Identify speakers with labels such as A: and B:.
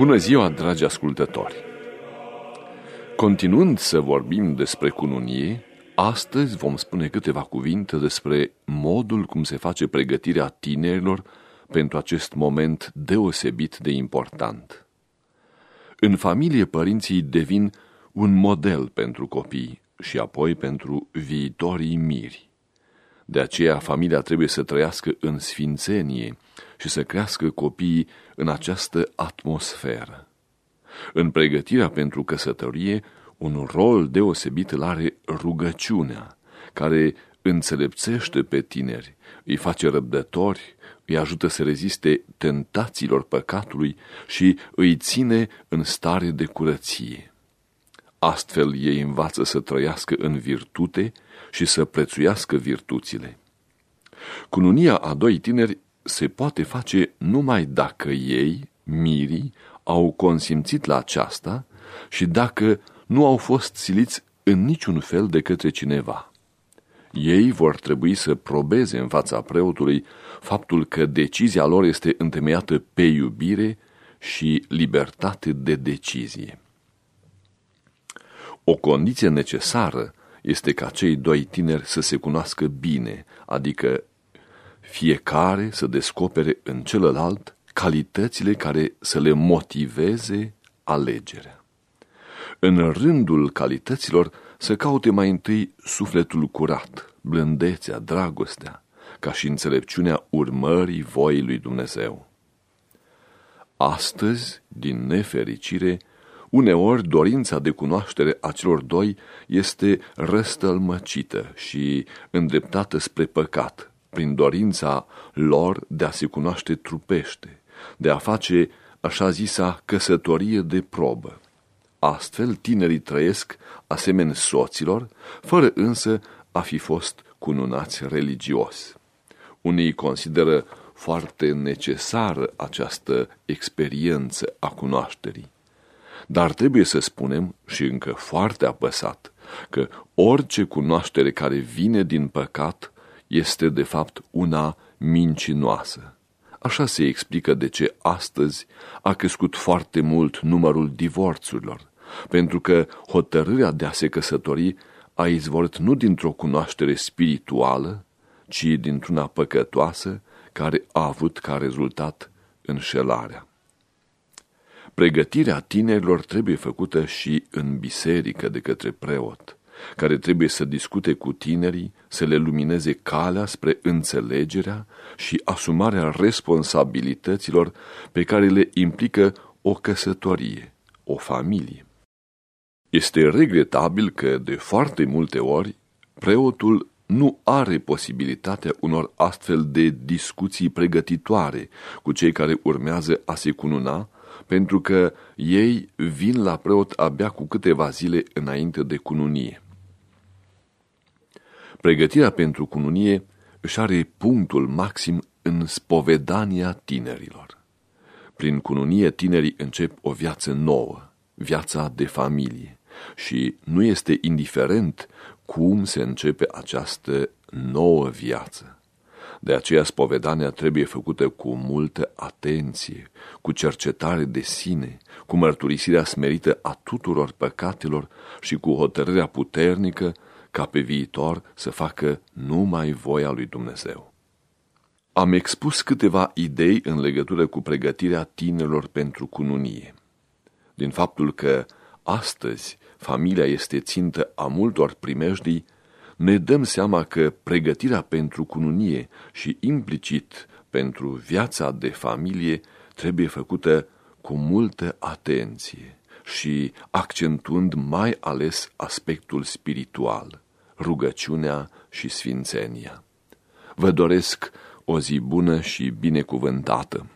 A: Bună ziua, dragi ascultători! Continuând să vorbim despre cununie, astăzi vom spune câteva cuvinte despre modul cum se face pregătirea tinerilor pentru acest moment deosebit de important. În familie, părinții devin un model pentru copii și apoi pentru viitorii miri. De aceea, familia trebuie să trăiască în sfințenie și să crească copiii în această atmosferă. În pregătirea pentru căsătorie, un rol deosebit îl are rugăciunea, care înțelepțește pe tineri, îi face răbdători, îi ajută să reziste tentațiilor păcatului și îi ține în stare de curăție. Astfel ei învață să trăiască în virtute și să prețuiască virtuțile. Cununia a doi tineri se poate face numai dacă ei, mirii, au consimțit la aceasta și dacă nu au fost siliți în niciun fel de către cineva. Ei vor trebui să probeze în fața preotului faptul că decizia lor este întemeiată pe iubire și libertate de decizie. O condiție necesară este ca cei doi tineri să se cunoască bine, adică fiecare să descopere în celălalt calitățile care să le motiveze alegerea. În rândul calităților să caute mai întâi sufletul curat, blândețea, dragostea, ca și înțelepciunea urmării voii lui Dumnezeu. Astăzi, din nefericire, Uneori, dorința de cunoaștere a celor doi este răstălmăcită și îndreptată spre păcat, prin dorința lor de a se cunoaște trupește, de a face așa zisa căsătorie de probă. Astfel, tinerii trăiesc asemeni soților, fără însă a fi fost cununați religios. Unii consideră foarte necesară această experiență a cunoașterii. Dar trebuie să spunem, și încă foarte apăsat, că orice cunoaștere care vine din păcat este de fapt una mincinoasă. Așa se explică de ce astăzi a crescut foarte mult numărul divorțurilor, pentru că hotărârea de a se căsători a izvorit nu dintr-o cunoaștere spirituală, ci dintr-una păcătoasă care a avut ca rezultat înșelarea. Pregătirea tinerilor trebuie făcută și în biserică de către preot, care trebuie să discute cu tinerii, să le lumineze calea spre înțelegerea și asumarea responsabilităților pe care le implică o căsătorie, o familie. Este regretabil că, de foarte multe ori, preotul nu are posibilitatea unor astfel de discuții pregătitoare cu cei care urmează a se cununa, pentru că ei vin la preot abia cu câteva zile înainte de cununie. Pregătirea pentru cununie își are punctul maxim în spovedania tinerilor. Prin cununie tinerii încep o viață nouă, viața de familie, și nu este indiferent cum se începe această nouă viață. De aceea spovedania trebuie făcută cu multă atenție, cu cercetare de sine, cu mărturisirea smerită a tuturor păcatelor și cu hotărârea puternică ca pe viitor să facă numai voia lui Dumnezeu. Am expus câteva idei în legătură cu pregătirea tinerilor pentru cununie. Din faptul că astăzi familia este țintă a multor primejdii, ne dăm seama că pregătirea pentru cununie și implicit pentru viața de familie trebuie făcută cu multă atenție și accentuând mai ales aspectul spiritual, rugăciunea și sfințenia. Vă doresc o zi bună și binecuvântată!